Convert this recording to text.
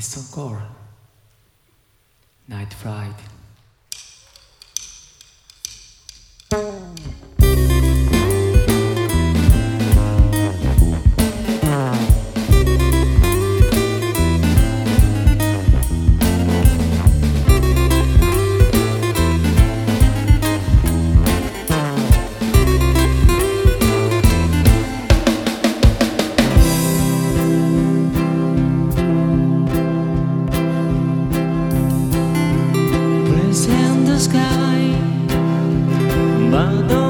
Song called Night Flight. 窓